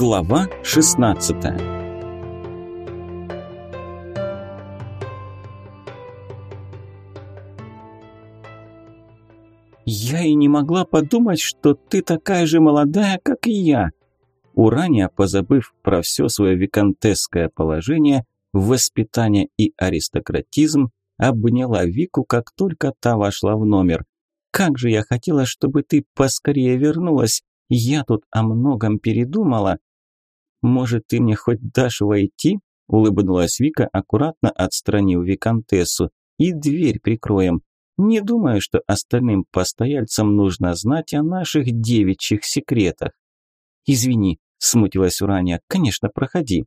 Глава 16 «Я и не могла подумать, что ты такая же молодая, как и я!» Урания, позабыв про все свое виконтесское положение, воспитание и аристократизм, обняла Вику, как только та вошла в номер. «Как же я хотела, чтобы ты поскорее вернулась! Я тут о многом передумала!» «Может, ты мне хоть дашь войти?» – улыбнулась Вика, аккуратно отстранив виконтессу. «И дверь прикроем. Не думаю, что остальным постояльцам нужно знать о наших девичьих секретах». «Извини», – смутилась Урания. «Конечно, проходи».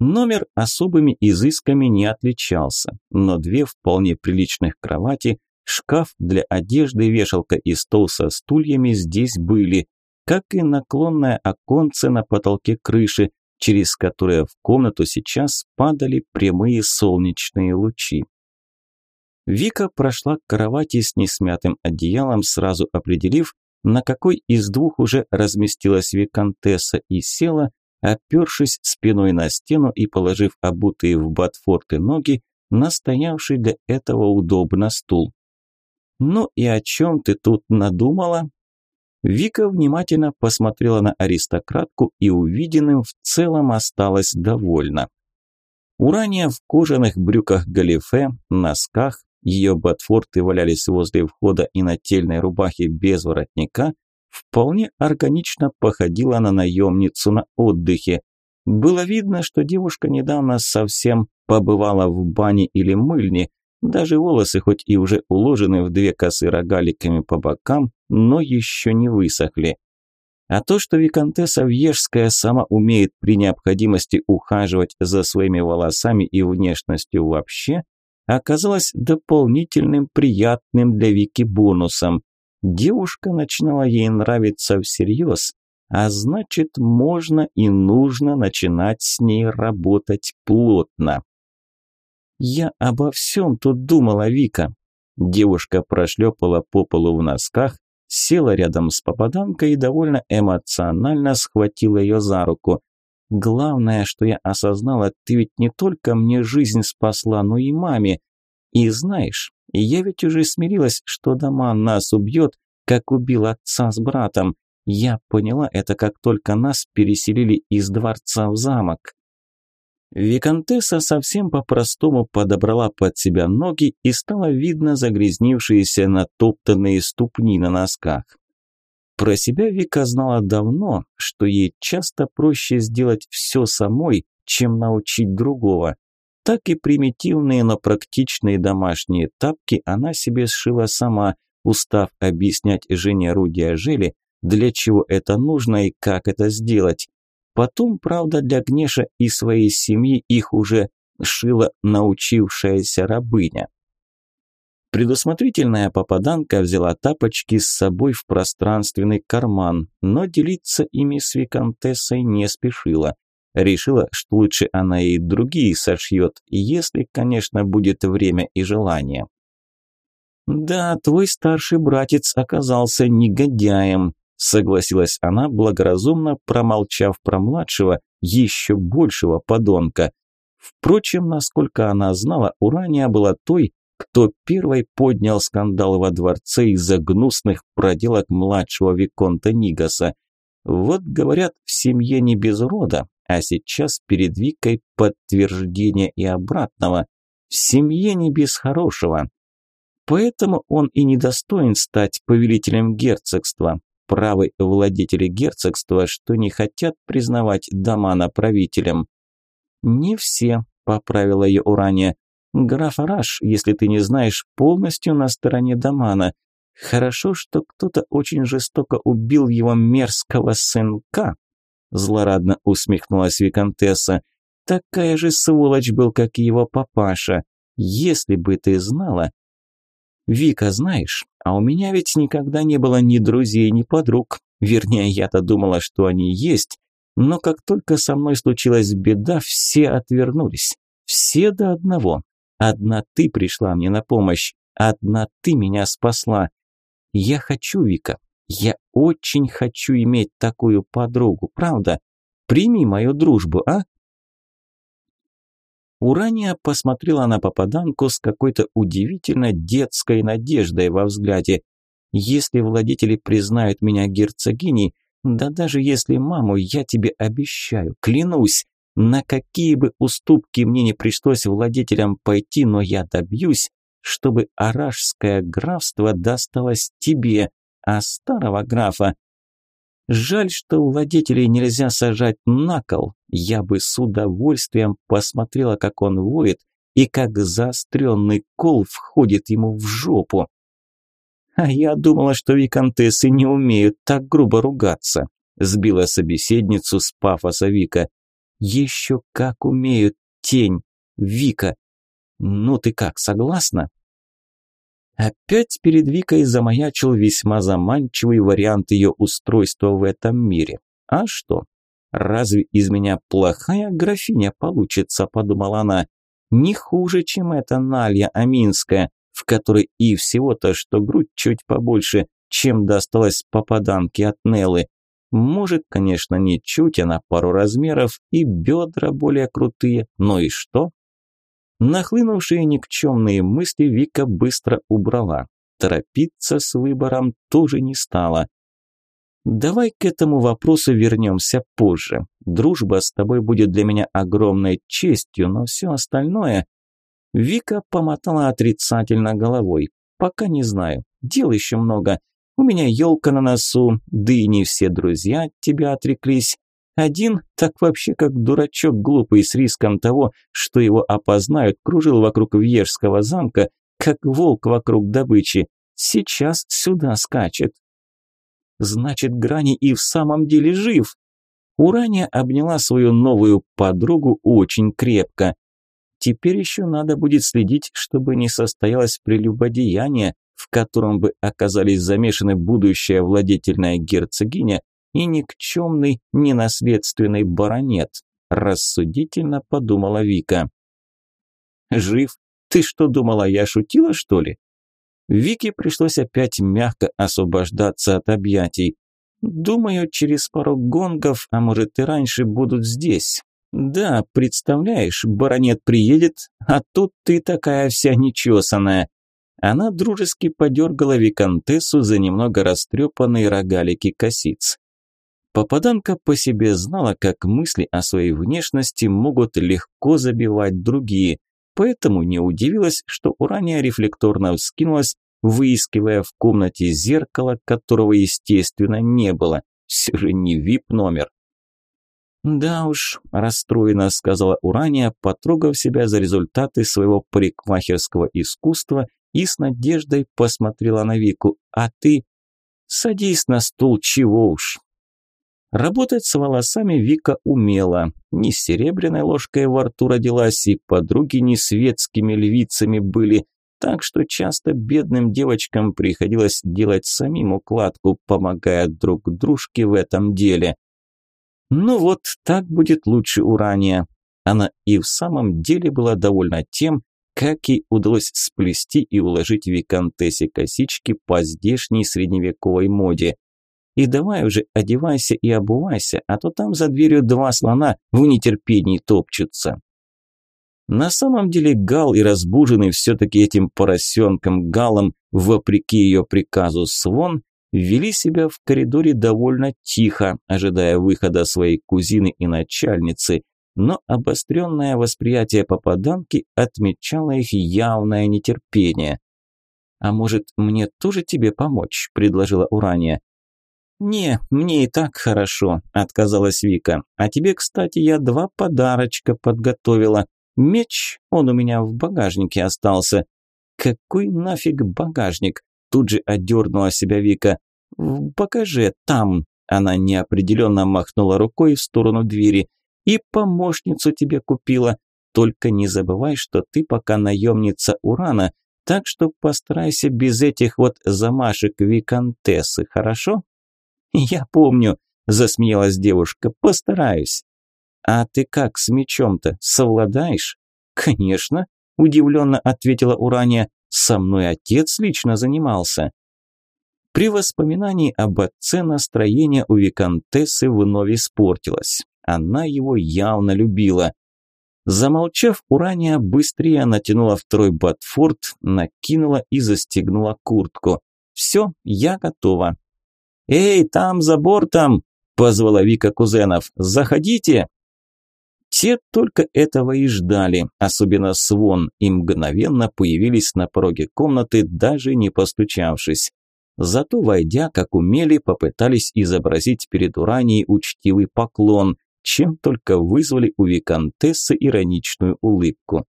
Номер особыми изысками не отличался, но две вполне приличных кровати, шкаф для одежды, вешалка и стол со стульями здесь были, как и наклонное оконце на потолке крыши, через которое в комнату сейчас падали прямые солнечные лучи. Вика прошла к кровати с несмятым одеялом, сразу определив, на какой из двух уже разместилась виконтесса и села, опершись спиной на стену и положив обутые в ботфорты ноги на стоявший для этого удобно стул. «Ну и о чем ты тут надумала?» Вика внимательно посмотрела на аристократку и увиденным в целом осталась довольна. Урания в кожаных брюках галифе, носках, ее ботфорты валялись возле входа и нательной рубахе без воротника, вполне органично походила на наемницу на отдыхе. Было видно, что девушка недавно совсем побывала в бане или мыльне, даже волосы хоть и уже уложены в две косы рогаликами по бокам, но еще не высохли. А то, что виконтесса Вьежская сама умеет при необходимости ухаживать за своими волосами и внешностью вообще, оказалось дополнительным приятным для Вики бонусом. Девушка начинала ей нравиться всерьез, а значит, можно и нужно начинать с ней работать плотно. «Я обо всем тут думала, Вика». Девушка прошлепала по полу в носках, села рядом с попаданкой и довольно эмоционально схватила ее за руку. «Главное, что я осознала, ты ведь не только мне жизнь спасла, но и маме. И знаешь, я ведь уже смирилась, что дома нас убьет, как убил отца с братом. Я поняла это, как только нас переселили из дворца в замок. Викантесса совсем по-простому подобрала под себя ноги и стало видно загрязнившиеся натоптанные ступни на носках. Про себя Вика знала давно, что ей часто проще сделать все самой, чем научить другого. Так и примитивные, но практичные домашние тапки она себе сшила сама, устав объяснять жене Руди Ажели, для чего это нужно и как это сделать. Потом, правда, для Гнеша и своей семьи их уже шила научившаяся рабыня. Предусмотрительная попаданка взяла тапочки с собой в пространственный карман, но делиться ими с виконтессой не спешила. Решила, что лучше она и другие сошьет, если, конечно, будет время и желание. «Да, твой старший братец оказался негодяем», согласилась она, благоразумно промолчав про младшего, еще большего подонка. Впрочем, насколько она знала, Урания была той, кто первой поднял скандал во дворце из-за гнусных проделок младшего Виконта Нигаса. Вот, говорят, в семье не без рода, а сейчас перед Викой подтверждение и обратного. В семье не без хорошего. Поэтому он и недостоин стать повелителем герцогства правы владетели герцогства, что не хотят признавать Дамана правителем. «Не все», – поправила ее Урания. «Граф Араш, если ты не знаешь, полностью на стороне Дамана. Хорошо, что кто-то очень жестоко убил его мерзкого сынка», – злорадно усмехнулась Викантесса. «Такая же сволочь был, как и его папаша. Если бы ты знала...» «Вика, знаешь, а у меня ведь никогда не было ни друзей, ни подруг. Вернее, я-то думала, что они есть. Но как только со мной случилась беда, все отвернулись. Все до одного. Одна ты пришла мне на помощь. Одна ты меня спасла. Я хочу, Вика. Я очень хочу иметь такую подругу, правда? Прими мою дружбу, а? Урания посмотрела на попаданку с какой-то удивительно детской надеждой во взгляде. Если владетели признают меня герцогиней, да даже если маму, я тебе обещаю, клянусь, на какие бы уступки мне не пришлось владетелям пойти, но я добьюсь, чтобы аражское графство досталось тебе, а старого графа... Жаль, что владетелей нельзя сажать на кол. Я бы с удовольствием посмотрела, как он воет и как заостренный кол входит ему в жопу. А я думала, что виконтессы не умеют так грубо ругаться, сбила собеседницу с пафоса Вика. Еще как умеют, тень, Вика. Ну ты как, согласна? Опять перед Викой замаячил весьма заманчивый вариант ее устройства в этом мире. А что? Разве из меня плохая графиня получится, подумала она. Не хуже, чем эта Налья Аминская, в которой и всего-то, что грудь чуть побольше, чем досталась попаданке от Неллы. Может, конечно, не чуть, а на пару размеров, и бедра более крутые, но и что? Нахлынувшие никчемные мысли Вика быстро убрала. Торопиться с выбором тоже не стала. «Давай к этому вопросу вернемся позже. Дружба с тобой будет для меня огромной честью, но все остальное...» Вика помотала отрицательно головой. «Пока не знаю. Дел еще много. У меня елка на носу, да и не все друзья от тебя отреклись. Один, так вообще как дурачок глупый с риском того, что его опознают, кружил вокруг Вьежского замка, как волк вокруг добычи. Сейчас сюда скачет. Значит, Грани и в самом деле жив. Урания обняла свою новую подругу очень крепко. Теперь еще надо будет следить, чтобы не состоялось прелюбодеяние, в котором бы оказались замешаны будущая владетельная герцогиня и никчемный ненаследственный баронет, рассудительно подумала Вика. Жив? Ты что думала, я шутила, что ли? Вике пришлось опять мягко освобождаться от объятий. Думаю, через пару гонгов, а может и раньше, будут здесь. Да, представляешь, баронет приедет, а тут ты такая вся нечесанная. Она дружески подергала виконтессу за немного растрепанные рогалики косиц. Попаданка по себе знала, как мысли о своей внешности могут легко забивать другие, поэтому не удивилась, что Урания рефлекторно вскинулась, выискивая в комнате зеркало, которого, естественно, не было. Все же не вип-номер. «Да уж», – расстроенно сказала Урания, потрогав себя за результаты своего парикмахерского искусства и с надеждой посмотрела на Вику. «А ты?» «Садись на стул, чего уж, Работать с волосами Вика умела. Не с серебряной ложкой во рту родилась, и подруги не светскими львицами были, так что часто бедным девочкам приходилось делать самим укладку, помогая друг дружке в этом деле. Ну вот, так будет лучше урания. Она и в самом деле была довольна тем, как ей удалось сплести и уложить виконтессе косички по здешней средневековой моде. И давай уже одевайся и обувайся, а то там за дверью два слона в нетерпении топчутся. На самом деле Гал и разбуженный все-таки этим поросенком Галом, вопреки ее приказу Свон, вели себя в коридоре довольно тихо, ожидая выхода своей кузины и начальницы, но обостренное восприятие попаданки отмечало их явное нетерпение. «А может, мне тоже тебе помочь?» – предложила Урания. «Не, мне и так хорошо», – отказалась Вика. «А тебе, кстати, я два подарочка подготовила. Меч, он у меня в багажнике остался». «Какой нафиг багажник?» – тут же одернула себя Вика. «Покажи, там». Она неопределенно махнула рукой в сторону двери. «И помощницу тебе купила. Только не забывай, что ты пока наемница Урана, так что постарайся без этих вот замашек виконтессы, хорошо?» «Я помню», – засмеялась девушка, – «постараюсь». «А ты как с мечом-то, совладаешь?» «Конечно», – удивленно ответила Урания, – «со мной отец лично занимался». При воспоминании об отце настроение у виконтессы вновь испортилось. Она его явно любила. Замолчав, Урания быстрее натянула второй ботфорд, накинула и застегнула куртку. «Все, я готова». «Эй, там за бортом!» – позвала Вика кузенов. «Заходите!» Те только этого и ждали, особенно Свон, и мгновенно появились на пороге комнаты, даже не постучавшись. Зато, войдя, как умели, попытались изобразить перед Уранией учтивый поклон, чем только вызвали у виконтессы ироничную улыбку.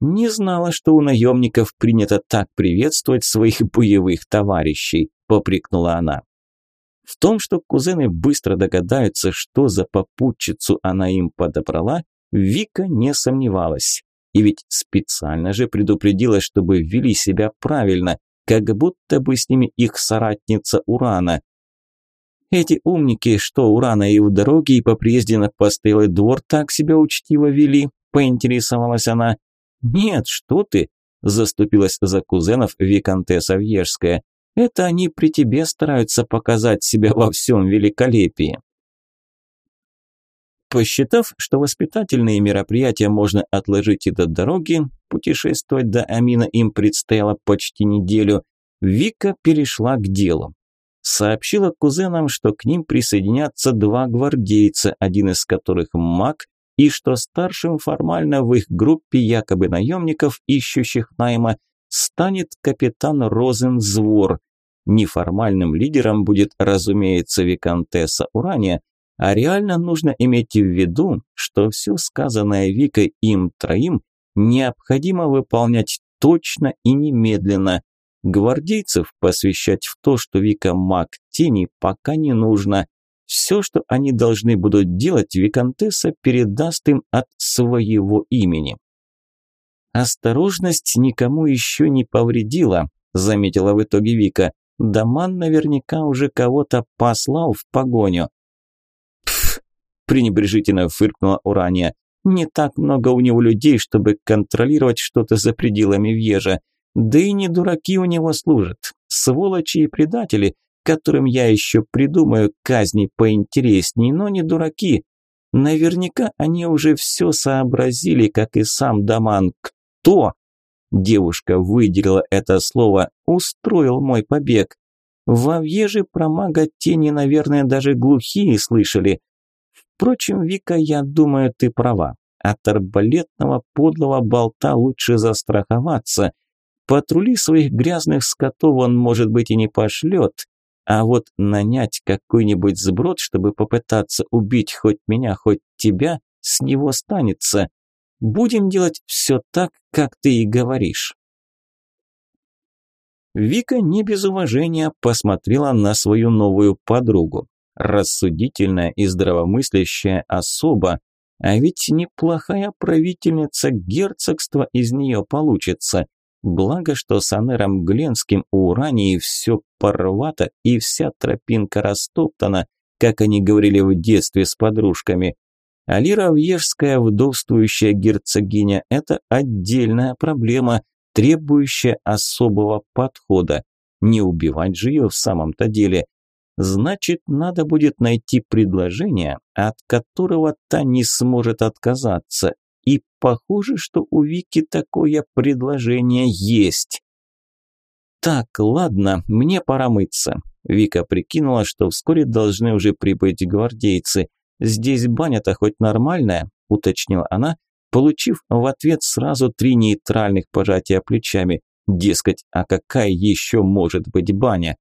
«Не знала, что у наемников принято так приветствовать своих боевых товарищей», – поприкнула она. В том, что кузены быстро догадаются, что за попутчицу она им подобрала, Вика не сомневалась. И ведь специально же предупредила, чтобы вели себя правильно, как будто бы с ними их соратница Урана. Эти умники, что Урана и в дороге, и по приезде на постоялый двор так себя учтиво вели, поинтересовалась она. «Нет, что ты!» – заступилась за кузенов Викантесса Вьежская. Это они при тебе стараются показать себя во всем великолепии. Посчитав, что воспитательные мероприятия можно отложить и до дороги, путешествовать до Амина им предстояло почти неделю, Вика перешла к делу. Сообщила кузенам, что к ним присоединятся два гвардейца, один из которых маг, и что старшим формально в их группе якобы наемников, ищущих найма, станет капитан Розензвор, Неформальным лидером будет, разумеется, виконтесса Урания, а реально нужно иметь в виду, что все сказанное Викой им троим необходимо выполнять точно и немедленно. Гвардейцев посвящать в то, что Вика маг тени, пока не нужно. Все, что они должны будут делать, Викантесса передаст им от своего имени. «Осторожность никому еще не повредила», – заметила в итоге Вика. Даман наверняка уже кого-то послал в погоню. Пф, пренебрежительно фыркнула Урания. Не так много у него людей, чтобы контролировать что-то за пределами Вьежа. Да и не дураки у него служат. Сволочи и предатели, которым я еще придумаю казни поинтересней, но не дураки. Наверняка они уже все сообразили, как и сам Даман. Кто? Девушка выделила это слово «устроил мой побег». В Авьеже про мага тени, наверное, даже глухие слышали. Впрочем, Вика, я думаю, ты права. От арбалетного подлого болта лучше застраховаться. Патрули своих грязных скотов он, может быть, и не пошлет. А вот нанять какой-нибудь сброд, чтобы попытаться убить хоть меня, хоть тебя, с него станется. Будем делать все так, как ты и говоришь». Вика не без уважения посмотрела на свою новую подругу. Рассудительная и здравомыслящая особа, а ведь неплохая правительница герцогства из нее получится. Благо, что с Анером Гленским у Урании все порвато и вся тропинка растоптана, как они говорили в детстве с подружками. Алира Вьежская вдовствующая герцогиня – это отдельная проблема, требующая особого подхода. Не убивать же ее в самом-то деле. Значит, надо будет найти предложение, от которого та не сможет отказаться. И похоже, что у Вики такое предложение есть. Так, ладно, мне пора мыться. Вика прикинула, что вскоре должны уже прибыть гвардейцы. «Здесь баня-то хоть нормальная?» – уточнила она, получив в ответ сразу три нейтральных пожатия плечами. Дескать, а какая еще может быть баня?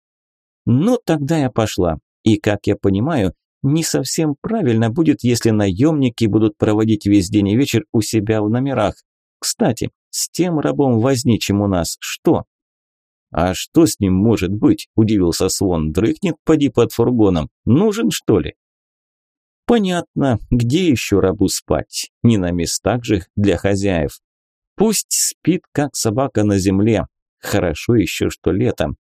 Ну, тогда я пошла. И, как я понимаю, не совсем правильно будет, если наемники будут проводить весь день и вечер у себя в номерах. Кстати, с тем рабом возничим у нас что? А что с ним может быть? Удивился Свон. Дрыхнет, поди под фургоном. Нужен, что ли? Понятно, где еще рабу спать? Не на местах же для хозяев. Пусть спит, как собака на земле. Хорошо еще, что летом.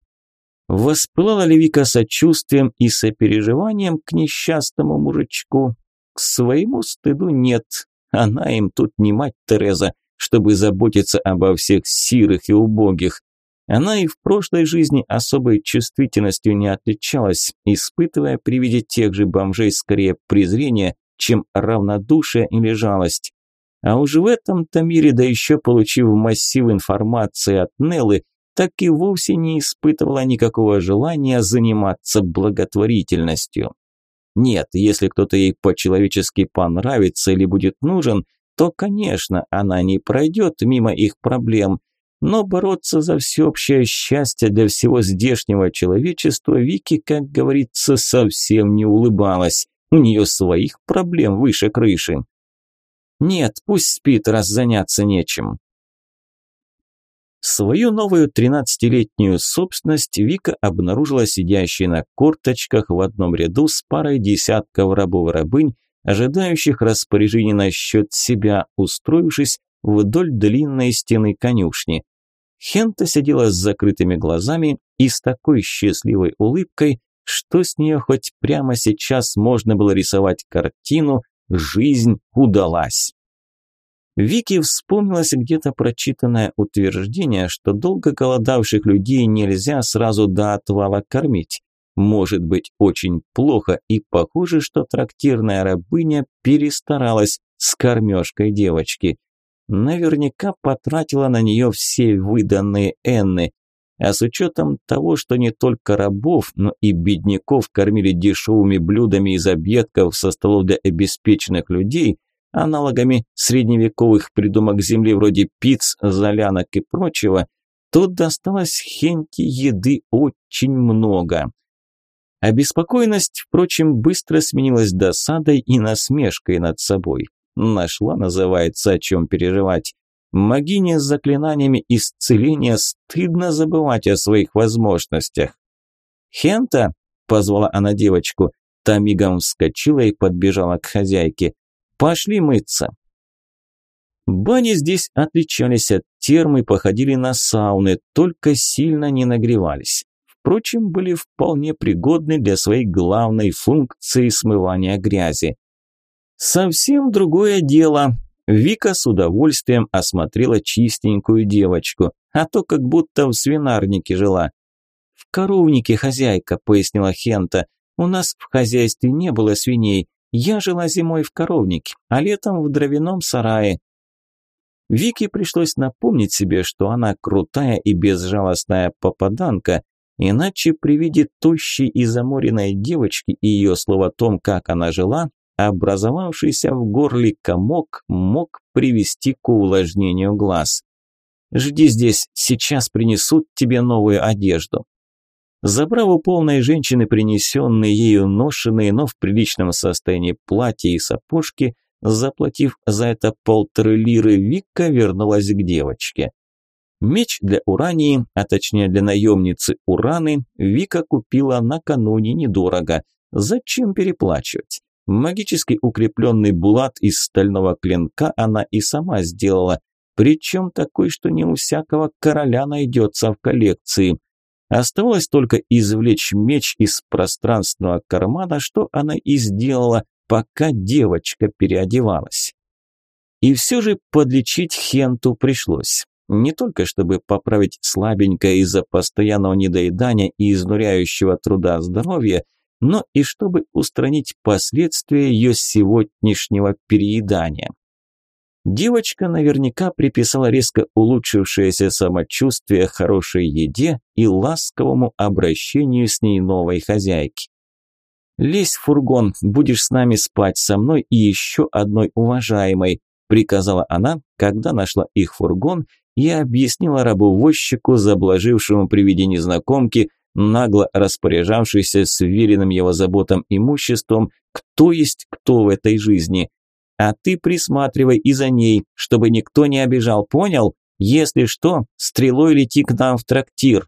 Воспылала ли Вика сочувствием и сопереживанием к несчастному мужичку? К своему стыду нет. Она им тут не мать Тереза, чтобы заботиться обо всех сирых и убогих. Она и в прошлой жизни особой чувствительностью не отличалась, испытывая при виде тех же бомжей скорее презрение, чем равнодушие или жалость. А уж в этом-то мире, да еще получив массив информации от Неллы, так и вовсе не испытывала никакого желания заниматься благотворительностью. Нет, если кто-то ей по-человечески понравится или будет нужен, то, конечно, она не пройдет мимо их проблем, но бороться за всеобщее счастье для всего здешнего человечества Вики, как говорится, совсем не улыбалась. У нее своих проблем выше крыши. Нет, пусть спит, раз заняться нечем. Свою новую тринадцатилетнюю собственность Вика обнаружила сидящей на корточках в одном ряду с парой десятков рабов-рабынь, ожидающих распоряжений насчет себя, устроившись вдоль длинной стены конюшни. Хента сидела с закрытыми глазами и с такой счастливой улыбкой, что с нее хоть прямо сейчас можно было рисовать картину «Жизнь удалась». Вики вспомнилось где-то прочитанное утверждение, что долго голодавших людей нельзя сразу до отвала кормить. Может быть очень плохо, и похоже, что трактирная рабыня перестаралась с кормежкой девочки. Наверняка потратила на нее все выданные энны. А с учетом того, что не только рабов, но и бедняков кормили дешевыми блюдами из объедков со столов для обеспеченных людей – аналогами средневековых придумок земли вроде пиц, залянок и прочего, то досталось Хенти еды очень много. Обеспокоенность, впрочем, быстро сменилась досадой и насмешкой над собой. Нашла, называется, о чем переживать. Магине с заклинаниями исцеления стыдно забывать о своих возможностях. «Хента!» – позвала она девочку. Та мигом вскочила и подбежала к хозяйке. Пошли мыться. Бани здесь отличались от терм и походили на сауны, только сильно не нагревались. Впрочем, были вполне пригодны для своей главной функции смывания грязи. Совсем другое дело. Вика с удовольствием осмотрела чистенькую девочку, а то как будто в свинарнике жила. «В коровнике хозяйка», – пояснила Хента. «У нас в хозяйстве не было свиней, я жила зимой в коровнике, а летом в дровяном сарае. Вике пришлось напомнить себе, что она крутая и безжалостная попаданка, иначе при виде тощей и заморенной девочки и ее слов о том, как она жила, образовавшийся в горле комок мог привести к увлажнению глаз. «Жди здесь, сейчас принесут тебе новую одежду». Забрав у полной женщины принесенные ею ношенные, но в приличном состоянии платья и сапожки, заплатив за это полторы лиры, Вика вернулась к девочке. Меч для Урании, а точнее для наемницы Ураны, Вика купила накануне недорого. Зачем переплачивать? Магически укрепленный булат из стального клинка она и сама сделала, причем такой, что не у всякого короля найдется в коллекции. Оставалось только извлечь меч из пространственного кармана, что она и сделала, пока девочка переодевалась. И все же подлечить Хенту пришлось. Не только чтобы поправить слабенькое из-за постоянного недоедания и изнуряющего труда здоровья, но и чтобы устранить последствия ее сегодняшнего переедания. Девочка наверняка приписала резко улучшившееся самочувствие хорошей еде и ласковому обращению с ней новой хозяйки. «Лезь в фургон, будешь с нами спать со мной и еще одной уважаемой», приказала она, когда нашла их фургон и объяснила рабовозчику, заблажившему при виде незнакомки, нагло распоряжавшейся сверенным его заботам имуществом, кто есть кто в этой жизни. А ты присматривай и за ней, чтобы никто не обижал, понял? Если что, стрелой лети к нам в трактир».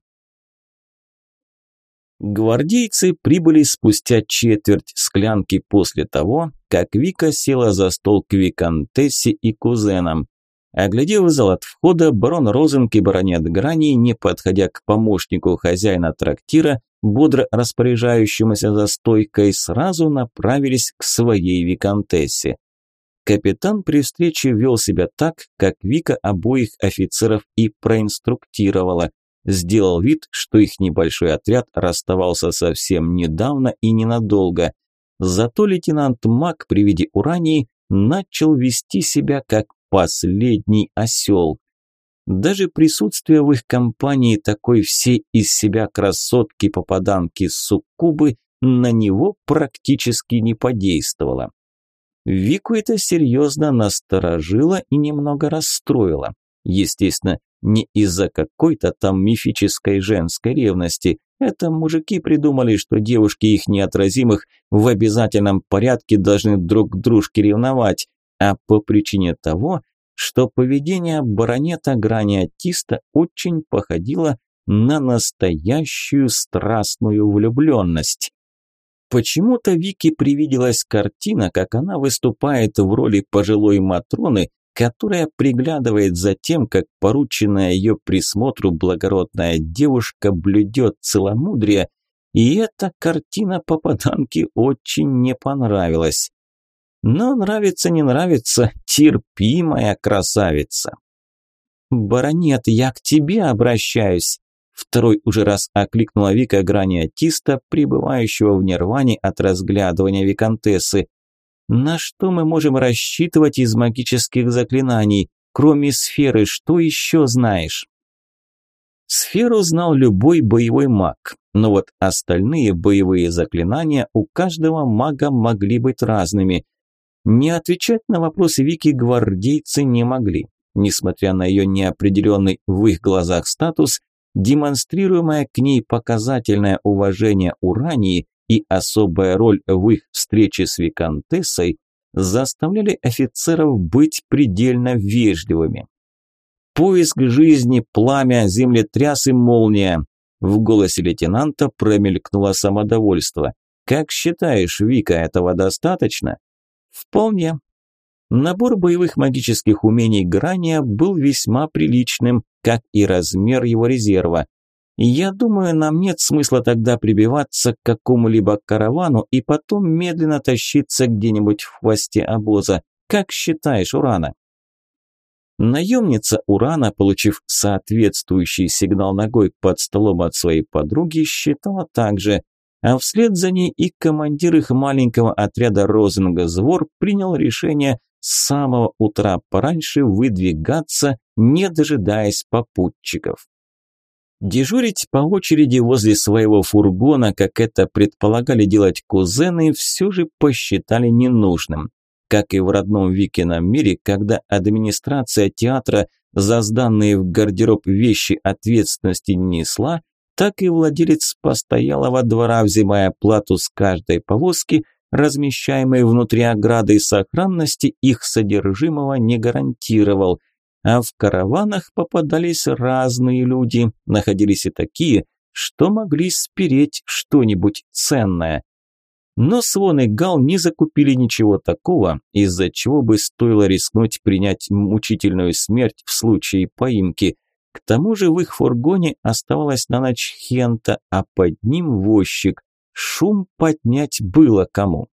Гвардейцы прибыли спустя четверть склянки после того, как Вика села за стол к Викантессе и кузенам. Оглядев зал от входа, барон Розенки баронет Грани, не подходя к помощнику хозяина трактира, бодро распоряжающемуся за стойкой, сразу направились к своей Викантессе. Капитан при встрече вел себя так, как Вика обоих офицеров и проинструктировала. сделал вид, что их небольшой отряд расставался совсем недавно и ненадолго. Зато лейтенант Мак при виде Урании начал вести себя как последний осел. Даже присутствие в их компании такой все из себя красотки-попаданки-суккубы на него практически не подействовало. Вику это серьезно насторожило и немного расстроило. Естественно, не из-за какой-то там мифической женской ревности. Это мужики придумали, что девушки их неотразимых в обязательном порядке должны друг к дружке ревновать, а по причине того, что поведение баронета Граниатиста очень походило на настоящую страстную влюбленность. Почему-то Вике привиделась картина, как она выступает в роли пожилой Матроны, которая приглядывает за тем, как порученная ее присмотру благородная девушка блюдет целомудрие, и эта картина попаданки очень не понравилась. Но нравится не нравится, терпимая красавица. «Баронет, я к тебе обращаюсь», Второй уже раз окликнула Вика граниатиста, пребывающего в нирване от разглядывания виконтессы. «На что мы можем рассчитывать из магических заклинаний? Кроме сферы, что еще знаешь?» Сферу знал любой боевой маг, но вот остальные боевые заклинания у каждого мага могли быть разными. Не отвечать на вопросы Вики гвардейцы не могли. Несмотря на ее неопределенный в их глазах статус, демонстрируемое к ней показательное уважение Урании и особая роль в их встрече с Викантессой заставляли офицеров быть предельно вежливыми. «Поиск жизни, пламя, землетряс и молния!» В голосе лейтенанта промелькнуло самодовольство. «Как считаешь, Вика, этого достаточно?» «Вполне», Набор боевых магических умений Грания был весьма приличным, как и размер его резерва. Я думаю, нам нет смысла тогда прибиваться к какому-либо каравану и потом медленно тащиться где-нибудь в хвосте обоза. Как считаешь, Урана? Наемница Урана, получив соответствующий сигнал ногой под столом от своей подруги, считала так же, а вслед за ней и командир их маленького отряда Розенга Звор принял решение с самого утра пораньше выдвигаться, не дожидаясь попутчиков. Дежурить по очереди возле своего фургона, как это предполагали делать кузены, все же посчитали ненужным. Как и в родном Викином мире, когда администрация театра за сданные в гардероб вещи ответственности не несла, так и владелец постоялого двора, взимая плату с каждой повозки – размещаемые внутри ограды сохранности их содержимого не гарантировал. А в караванах попадались разные люди, находились и такие, что могли спереть что-нибудь ценное. Но Свон и Гал не закупили ничего такого, из-за чего бы стоило рискнуть принять мучительную смерть в случае поимки. К тому же в их фургоне оставалась на ночь Хента, а под ним возчик. Шум поднять было кому.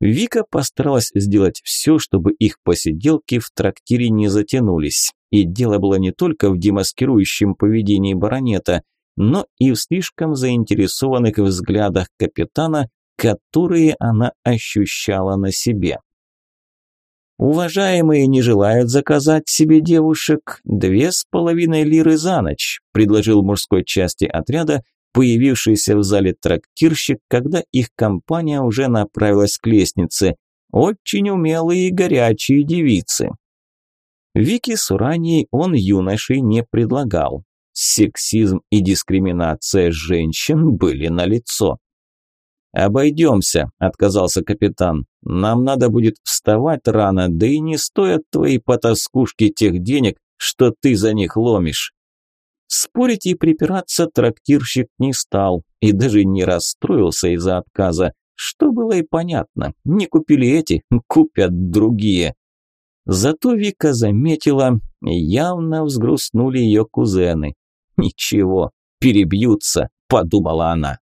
Вика постаралась сделать все, чтобы их посиделки в трактире не затянулись. И дело было не только в демаскирующем поведении баронета, но и в слишком заинтересованных взглядах капитана, которые она ощущала на себе. «Уважаемые не желают заказать себе девушек две с половиной лиры за ночь», предложил мужской части отряда появившийся в зале трактирщик, когда их компания уже направилась к лестнице. Очень умелые и горячие девицы. Вики с Уранией он юношей не предлагал. Сексизм и дискриминация женщин были налицо. «Обойдемся», – отказался капитан. «Нам надо будет вставать рано, да и не стоят твои потаскушки тех денег, что ты за них ломишь». Спорить и припираться трактирщик не стал и даже не расстроился из-за отказа, что было и понятно. Не купили эти, купят другие. Зато Вика заметила, явно взгрустнули ее кузены. «Ничего, перебьются», – подумала она.